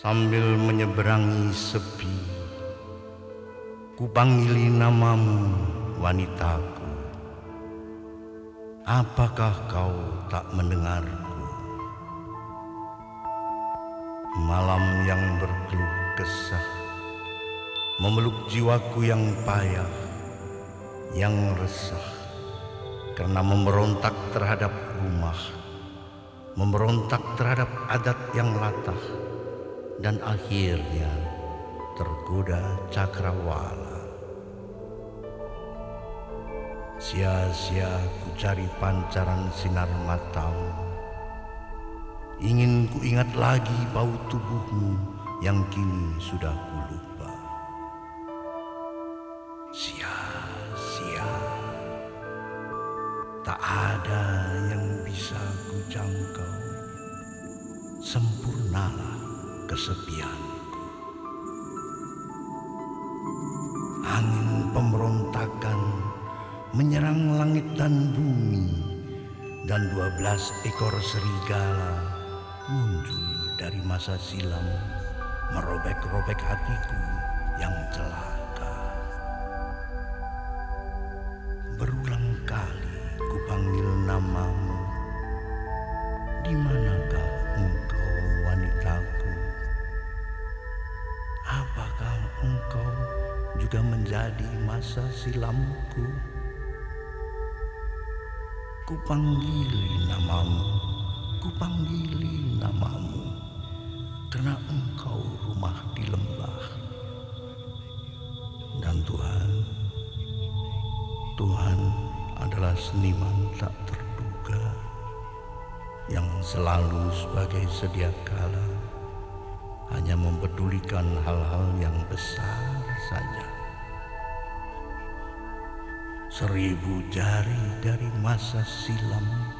Sambil menyeberangi sepi Kupanggili namamu wanitaku. Apakah kau tak mendengarku? Malam yang berkeluh kesah Memeluk jiwaku yang payah Yang resah. Karena memberontak terhadap rumah Memberontak terhadap adat yang latah dan akhirnya tergoda cakrawala. Sia-sia ku cari pancaran sinar matamu. Ingin ku ingat lagi bau tubuhmu yang kini sudah ku lupa. Sia-sia. Tak ada yang bisa ku jangkau. Sempurnalah kesepianku. Angin pemberontakan menyerang langit dan bumi dan dua belas ekor serigala muncul dari masa silam merobek-robek hatiku yang celaka. Juga menjadi masa silamku? Kupanggili namamu, kupanggili namamu, karena engkau rumah di lembah. Dan Tuhan, Tuhan adalah seniman tak terduga yang selalu sebagai sedia kala hanya mempedulikan hal-hal yang besar saja. Seribu jari dari masa silam